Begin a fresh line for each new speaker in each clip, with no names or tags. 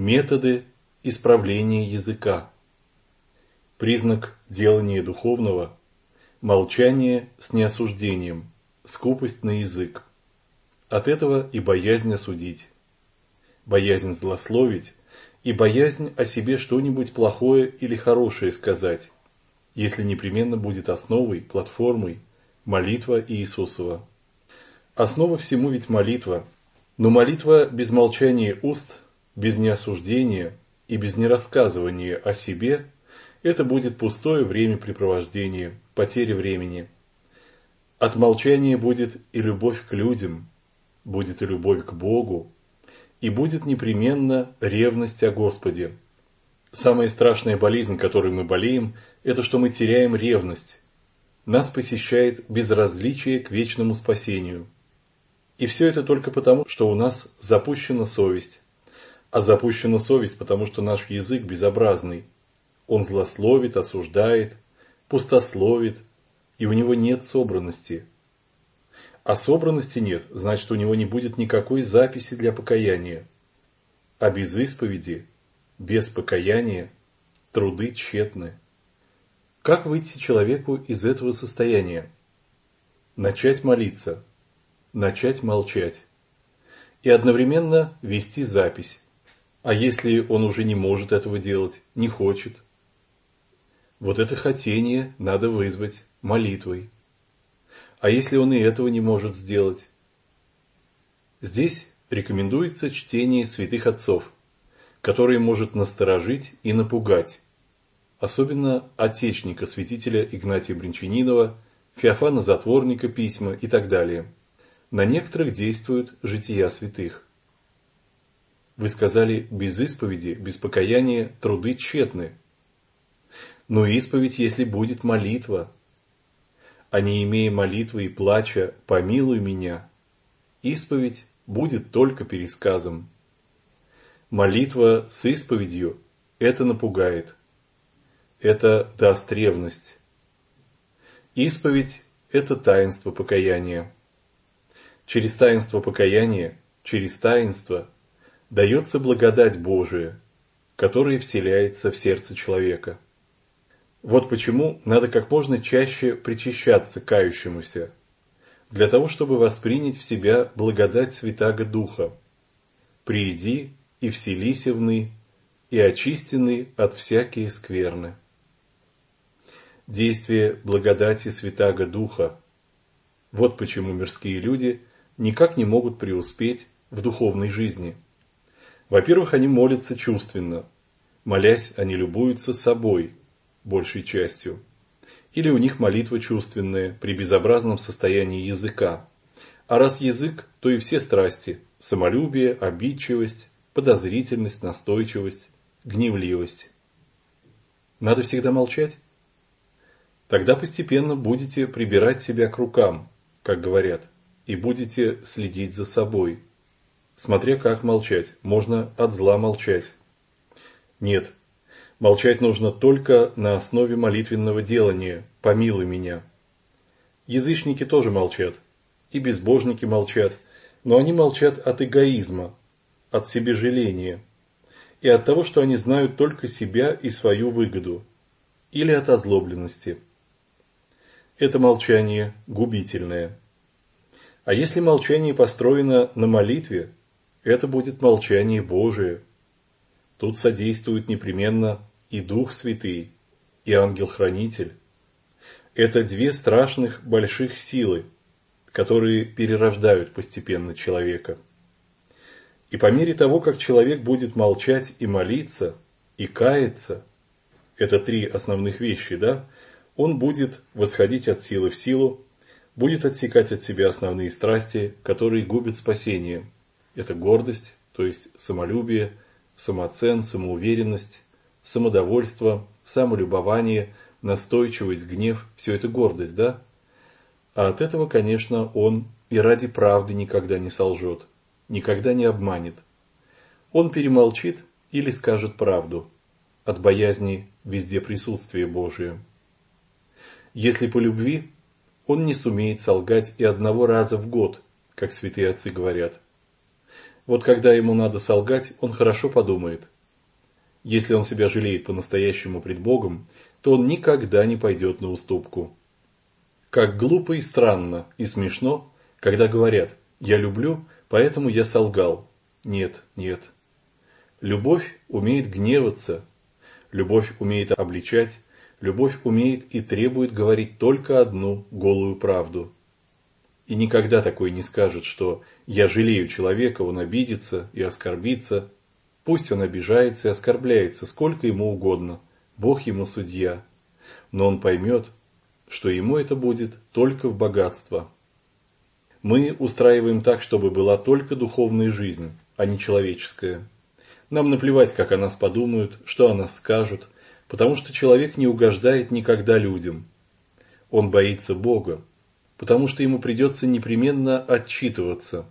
Методы исправления языка. Признак делания духовного – молчание с неосуждением, скупость на язык. От этого и боязнь осудить, боязнь злословить и боязнь о себе что-нибудь плохое или хорошее сказать, если непременно будет основой, платформой молитва Иисусова. Основа всему ведь молитва, но молитва без молчания уст, без неосуждения и без нерассказывания о себе – это будет пустое времяпрепровождение, потеря времени. От молчания будет и любовь к людям, будет и любовь к Богу, и будет непременно ревность о Господе. Самая страшная болезнь, которой мы болеем, это что мы теряем ревность. Нас посещает безразличие к вечному спасению. И все это только потому, что у нас запущена совесть. А запущена совесть, потому что наш язык безобразный. Он злословит, осуждает, пустословит, и у него нет собранности. А собранности нет, значит у него не будет никакой записи для покаяния. А без исповеди, без покаяния, труды тщетны. Как выйти человеку из этого состояния? Начать молиться, начать молчать и одновременно вести запись. А если он уже не может этого делать, не хочет? Вот это хотение надо вызвать молитвой. А если он и этого не может сделать? Здесь рекомендуется чтение святых отцов, которое может насторожить и напугать, особенно отечника святителя Игнатия Бринчанинова, Феофана Затворника письма и так далее. На некоторых действуют жития святых. Вы сказали, без исповеди, без покаяния труды тщетны. Но исповедь, если будет молитва, а не имея молитвы и плача «помилуй меня», исповедь будет только пересказом. Молитва с исповедью – это напугает. Это даст ревность. Исповедь – это таинство покаяния. Через таинство покаяния, через таинство дается благодать Божия, которая вселяется в сердце человека. Вот почему надо как можно чаще причащаться кающемуся, для того, чтобы воспринять в себя благодать Святаго Духа. «Прииди и вселися вны, и очистены от всякие скверны». Действие благодати Святаго Духа. Вот почему мирские люди никак не могут преуспеть в духовной жизни. Во-первых, они молятся чувственно. Молясь, они любуются собой, большей частью. Или у них молитва чувственная при безобразном состоянии языка. А раз язык, то и все страсти – самолюбие, обидчивость, подозрительность, настойчивость, гневливость. Надо всегда молчать? Тогда постепенно будете прибирать себя к рукам, как говорят, и будете следить за собой. Смотря как молчать, можно от зла молчать. Нет, Молчать нужно только на основе молитвенного делания «помилуй меня». Язычники тоже молчат, и безбожники молчат, но они молчат от эгоизма, от себежаления, и от того, что они знают только себя и свою выгоду, или от озлобленности. Это молчание губительное. А если молчание построено на молитве, это будет молчание Божие. Тут содействует непременно и Дух Святый, и Ангел-Хранитель. Это две страшных больших силы, которые перерождают постепенно человека. И по мере того, как человек будет молчать и молиться, и каяться, это три основных вещи, да, он будет восходить от силы в силу, будет отсекать от себя основные страсти, которые губят спасение. Это гордость, то есть самолюбие, самоцен, самоуверенность, самодовольство, самолюбование, настойчивость, гнев – все это гордость, да? А от этого, конечно, он и ради правды никогда не солжет, никогда не обманет. Он перемолчит или скажет правду, от боязни везде присутствие Божие. Если по любви, он не сумеет солгать и одного раза в год, как святые отцы говорят. Вот когда ему надо солгать, он хорошо подумает. Если он себя жалеет по-настоящему пред Богом, то он никогда не пойдет на уступку. Как глупо и странно и смешно, когда говорят «я люблю, поэтому я солгал». Нет, нет. Любовь умеет гневаться, любовь умеет обличать, любовь умеет и требует говорить только одну голую правду. И никогда такой не скажет, что «я жалею человека, он обидится и оскорбится». Пусть он обижается и оскорбляется сколько ему угодно, Бог ему судья. Но он поймет, что ему это будет только в богатство. Мы устраиваем так, чтобы была только духовная жизнь, а не человеческая. Нам наплевать, как о нас подумают, что о нас скажут, потому что человек не угождает никогда людям. Он боится Бога, потому что ему придется непременно отчитываться.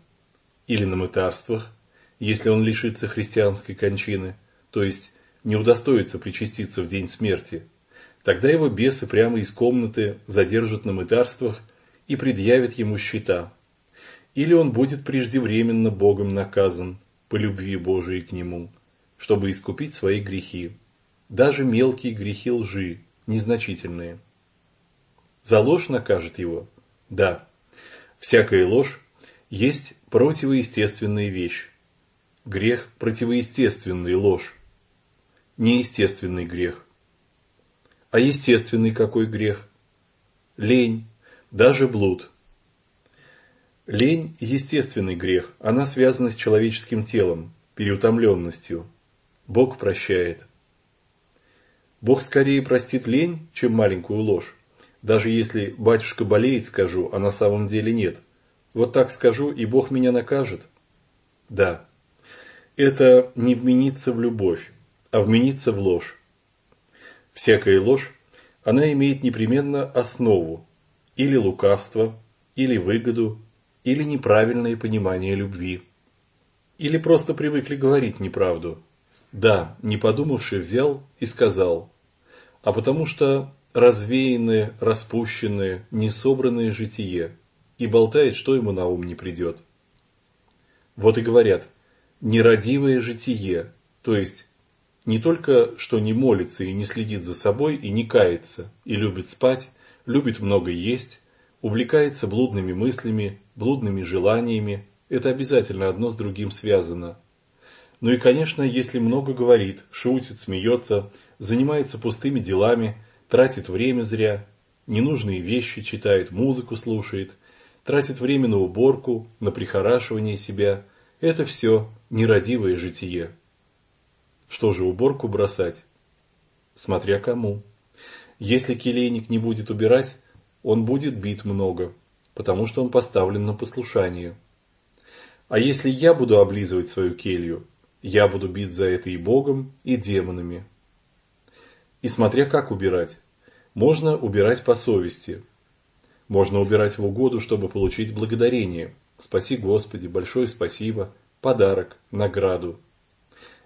Или на мытарствах, если он лишится христианской кончины, то есть не удостоится причаститься в день смерти, тогда его бесы прямо из комнаты задержат на мытарствах и предъявят ему счета. Или он будет преждевременно Богом наказан, по любви Божией к нему, чтобы искупить свои грехи, даже мелкие грехи лжи, незначительные. За ложь накажет его? Да. Всякая ложь есть противоестественная вещь. Грех – противоестественный ложь. Неестественный грех. А естественный какой грех? Лень, даже блуд – Лень – естественный грех, она связана с человеческим телом, переутомленностью. Бог прощает. Бог скорее простит лень, чем маленькую ложь. Даже если батюшка болеет, скажу, а на самом деле нет. Вот так скажу, и Бог меня накажет. Да, это не вмениться в любовь, а вмениться в ложь. Всякая ложь, она имеет непременно основу, или лукавство, или выгоду, или неправильное понимание любви. Или просто привыкли говорить неправду. Да, не подумавший взял и сказал. А потому что развеянное, распущенное, несобранное житие и болтает, что ему на ум не придет. Вот и говорят, нерадивое житие, то есть не только, что не молится и не следит за собой и не кается, и любит спать, любит много есть, увлекается блудными мыслями, блудными желаниями, это обязательно одно с другим связано. Ну и, конечно, если много говорит, шутит, смеется, занимается пустыми делами, тратит время зря, ненужные вещи читает, музыку слушает, тратит время на уборку, на прихорашивание себя, это все нерадивое житие. Что же уборку бросать? Смотря кому. Если келейник не будет убирать, он будет бит много, потому что он поставлен на послушание. А если я буду облизывать свою келью, я буду бит за это и Богом, и демонами. И смотря как убирать. Можно убирать по совести. Можно убирать в угоду, чтобы получить благодарение. Спаси Господи, большое спасибо, подарок, награду.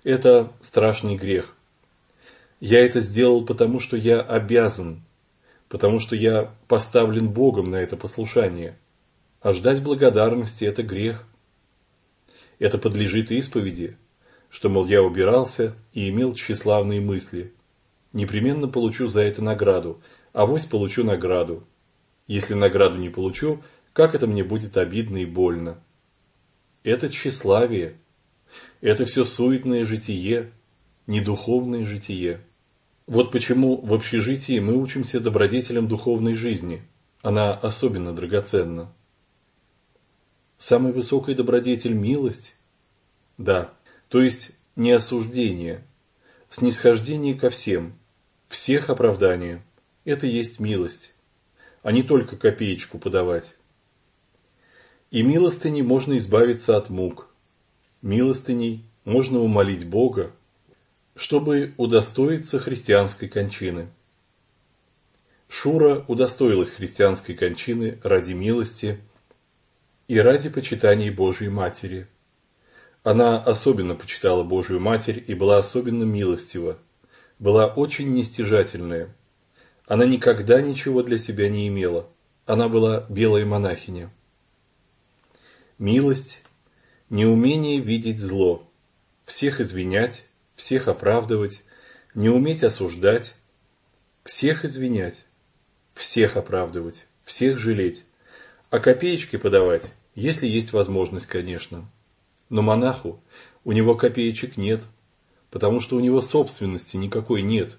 Это страшный грех. Я это сделал, потому что я обязан, потому что я поставлен Богом на это послушание. А ждать благодарности – это грех. Это подлежит исповеди, что, мол, я убирался и имел тщеславные мысли. Непременно получу за это награду, а вось получу награду. Если награду не получу, как это мне будет обидно и больно. Это тщеславие. Это все суетное житие, недуховное житие. Вот почему в общежитии мы учимся добродетелям духовной жизни. Она особенно драгоценна. Самый высокий добродетель – милость? Да, то есть не осуждение, снисхождение ко всем, всех оправдания. Это есть милость, а не только копеечку подавать. И милостыней можно избавиться от мук. Милостыней можно умолить Бога, чтобы удостоиться христианской кончины. Шура удостоилась христианской кончины ради милости и ради почитания Божией Матери. Она особенно почитала Божию Матерь и была особенно милостива, была очень нестяжательная. Она никогда ничего для себя не имела, она была белая монахиня. Милость неумение видеть зло, всех извинять, всех оправдывать, не уметь осуждать, всех извинять, всех оправдывать, всех жалеть, а копеечки подавать, если есть возможность, конечно. Но монаху у него копеечек нет, потому что у него собственности никакой нет.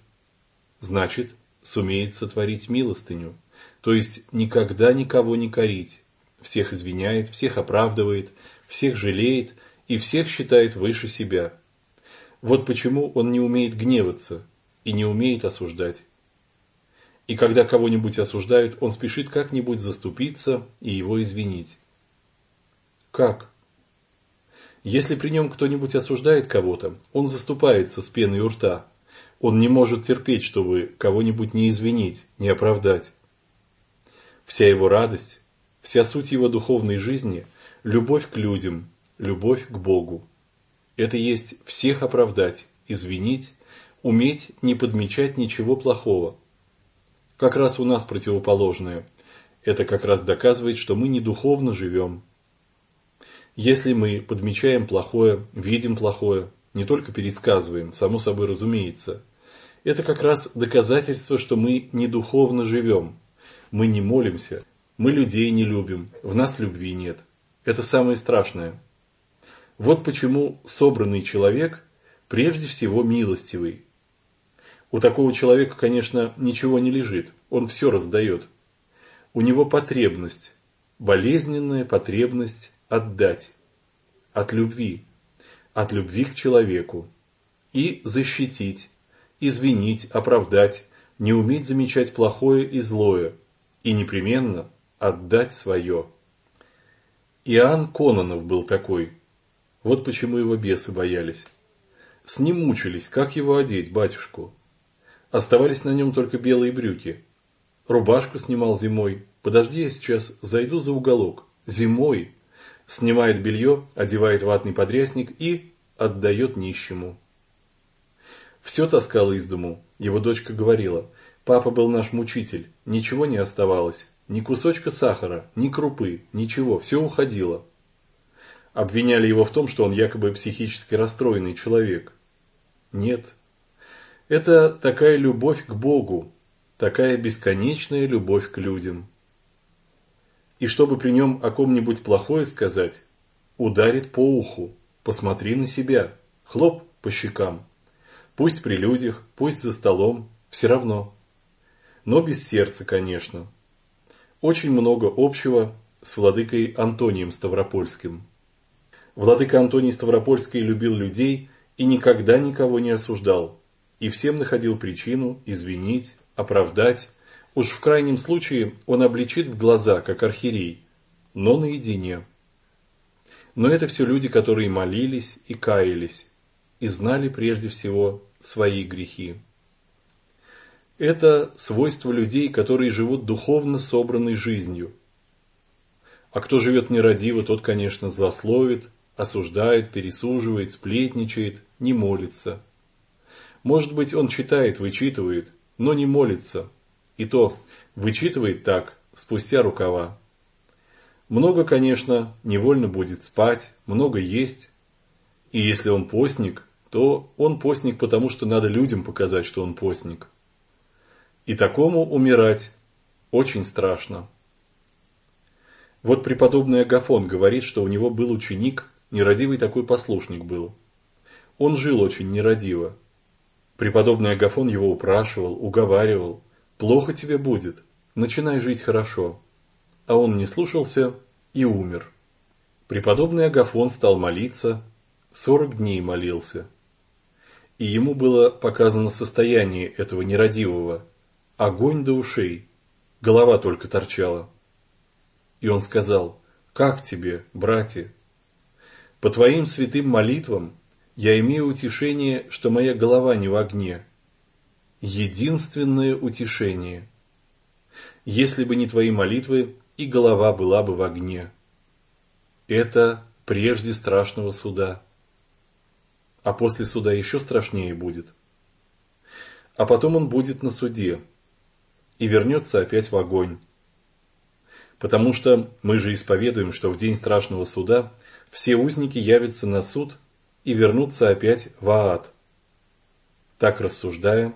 Значит, сумеет сотворить милостыню, то есть никогда никого не корить, всех извиняет, всех оправдывает, всех жалеет и всех считает выше себя. Вот почему он не умеет гневаться и не умеет осуждать. И когда кого-нибудь осуждают, он спешит как-нибудь заступиться и его извинить. Как? Если при нем кто-нибудь осуждает кого-то, он заступается с пеной у рта. Он не может терпеть, чтобы кого-нибудь не извинить, не оправдать. Вся его радость, вся суть его духовной жизни – любовь к людям, любовь к Богу. Это есть всех оправдать, извинить, уметь не подмечать ничего плохого. Как раз у нас противоположное. Это как раз доказывает, что мы не духовно живем, если мы подмечаем плохое, видим плохое, не только пересказываем, само собой разумеется, это как раз доказательство, что мы не духовно живем. Мы не молимся, мы людей не любим, в нас любви нет. Это самое страшное. Вот почему собранный человек прежде всего милостивый. У такого человека, конечно, ничего не лежит, он все раздает. У него потребность, болезненная потребность отдать. От любви. От любви к человеку. И защитить, извинить, оправдать, не уметь замечать плохое и злое. И непременно отдать свое. Иоанн Кононов был такой. Вот почему его бесы боялись. С ним мучились, как его одеть, батюшку. Оставались на нем только белые брюки. Рубашку снимал зимой. Подожди, я сейчас зайду за уголок. Зимой снимает белье, одевает ватный подрясник и отдает нищему. Все таскал из дому. Его дочка говорила, папа был наш мучитель, ничего не оставалось, ни кусочка сахара, ни крупы, ничего, все уходило. Обвиняли его в том, что он якобы психически расстроенный человек. Нет. Это такая любовь к Богу, такая бесконечная любовь к людям и чтобы при нем о ком-нибудь плохое сказать, ударит по уху, посмотри на себя, хлоп по щекам. Пусть при людях, пусть за столом, все равно. Но без сердца, конечно. Очень много общего с владыкой Антонием Ставропольским. Владыка Антоний Ставропольский любил людей и никогда никого не осуждал, и всем находил причину извинить, оправдать, Уж в крайнем случае он обличит в глаза, как архиерей, но наедине. Но это все люди, которые молились и каялись, и знали прежде всего свои грехи. Это свойство людей, которые живут духовно собранной жизнью. А кто живет нерадиво, тот, конечно, злословит, осуждает, пересуживает, сплетничает, не молится. Может быть, он читает, вычитывает, но не молится – и то вычитывает так, спустя рукава. Много, конечно, невольно будет спать, много есть. И если он постник, то он постник потому, что надо людям показать, что он постник. И такому умирать очень страшно. Вот преподобный Агафон говорит, что у него был ученик, нерадивый такой послушник был. Он жил очень нерадиво. Преподобный Агафон его упрашивал, уговаривал, Плохо тебе будет, начинай жить хорошо. А он не слушался и умер. Преподобный Агафон стал молиться, сорок дней молился. И ему было показано состояние этого нерадивого. Огонь до ушей, голова только торчала. И он сказал, как тебе, братья? По твоим святым молитвам я имею утешение, что моя голова не в огне, единственное утешение. Если бы не твои молитвы, и голова была бы в огне. Это прежде страшного суда. А после суда еще страшнее будет. А потом он будет на суде и вернется опять в огонь. Потому что мы же исповедуем, что в день страшного суда все узники явятся на суд и вернутся опять в ад. Так рассуждая,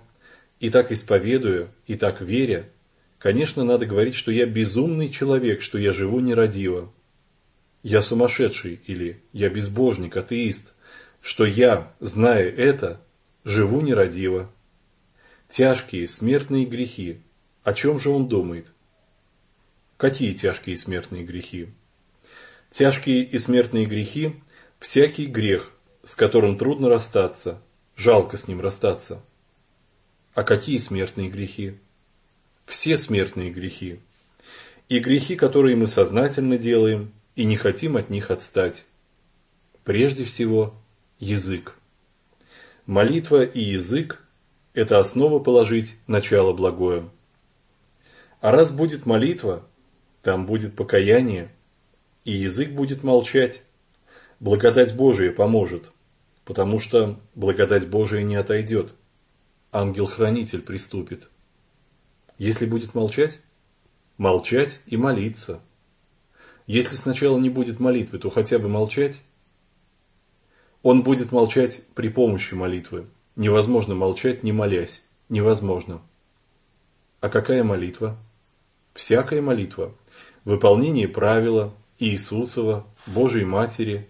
и так исповедуя, и так веря, конечно, надо говорить, что я безумный человек, что я живу нерадиво. Я сумасшедший или я безбожник, атеист, что я, зная это, живу нерадиво. Тяжкие смертные грехи. О чем же он думает? Какие тяжкие смертные грехи? Тяжкие и смертные грехи – всякий грех, с которым трудно расстаться, жалко с ним расстаться. А какие смертные грехи? Все смертные грехи. И грехи, которые мы сознательно делаем и не хотим от них отстать. Прежде всего, язык. Молитва и язык – это основа положить начало благое. А раз будет молитва, там будет покаяние, и язык будет молчать. Благодать Божия поможет потому что благодать Божия не отойдет. Ангел-хранитель приступит. Если будет молчать, молчать и молиться. Если сначала не будет молитвы, то хотя бы молчать. Он будет молчать при помощи молитвы. Невозможно молчать, не молясь. Невозможно. А какая молитва? Всякая молитва. Выполнение правила Иисусова, Божьей Матери,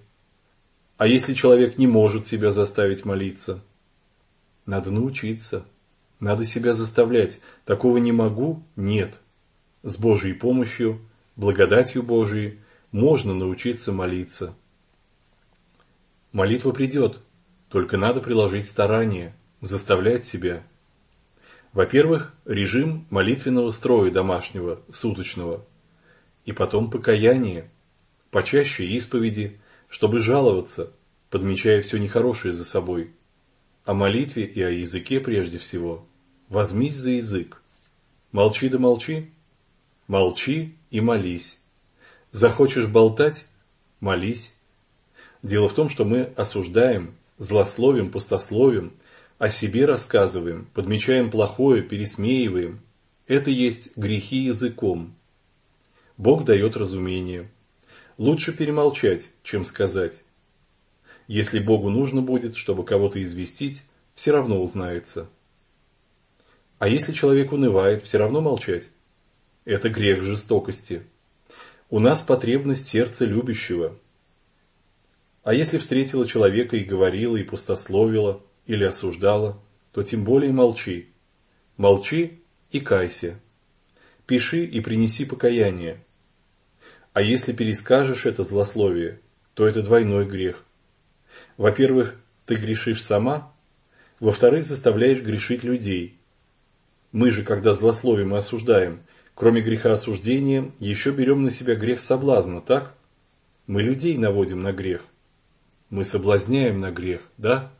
а если человек не может себя заставить молиться? Надо научиться. Надо себя заставлять. Такого не могу? Нет. С Божьей помощью, благодатью Божией можно научиться молиться. Молитва придет, только надо приложить старание, заставлять себя. Во-первых, режим молитвенного строя домашнего, суточного. И потом покаяние, почаще исповеди, чтобы жаловаться, подмечая все нехорошее за собой. О молитве и о языке прежде всего. Возьмись за язык. Молчи да молчи. Молчи и молись. Захочешь болтать? Молись. Дело в том, что мы осуждаем, злословим, пустословим, о себе рассказываем, подмечаем плохое, пересмеиваем. Это есть грехи языком. Бог дает разумение. Лучше перемолчать, чем сказать. Если Богу нужно будет, чтобы кого-то известить, все равно узнается. А если человек унывает, все равно молчать? Это грех жестокости. У нас потребность сердца любящего. А если встретила человека и говорила, и пустословила, или осуждала, то тем более молчи. Молчи и кайся. Пиши и принеси покаяние. А если перескажешь это злословие, то это двойной грех. Во-первых, ты грешишь сама, во-вторых, заставляешь грешить людей. Мы же, когда злословим и осуждаем, кроме греха осуждения, еще берем на себя грех соблазна, так? Мы людей наводим на грех. Мы соблазняем на грех, да?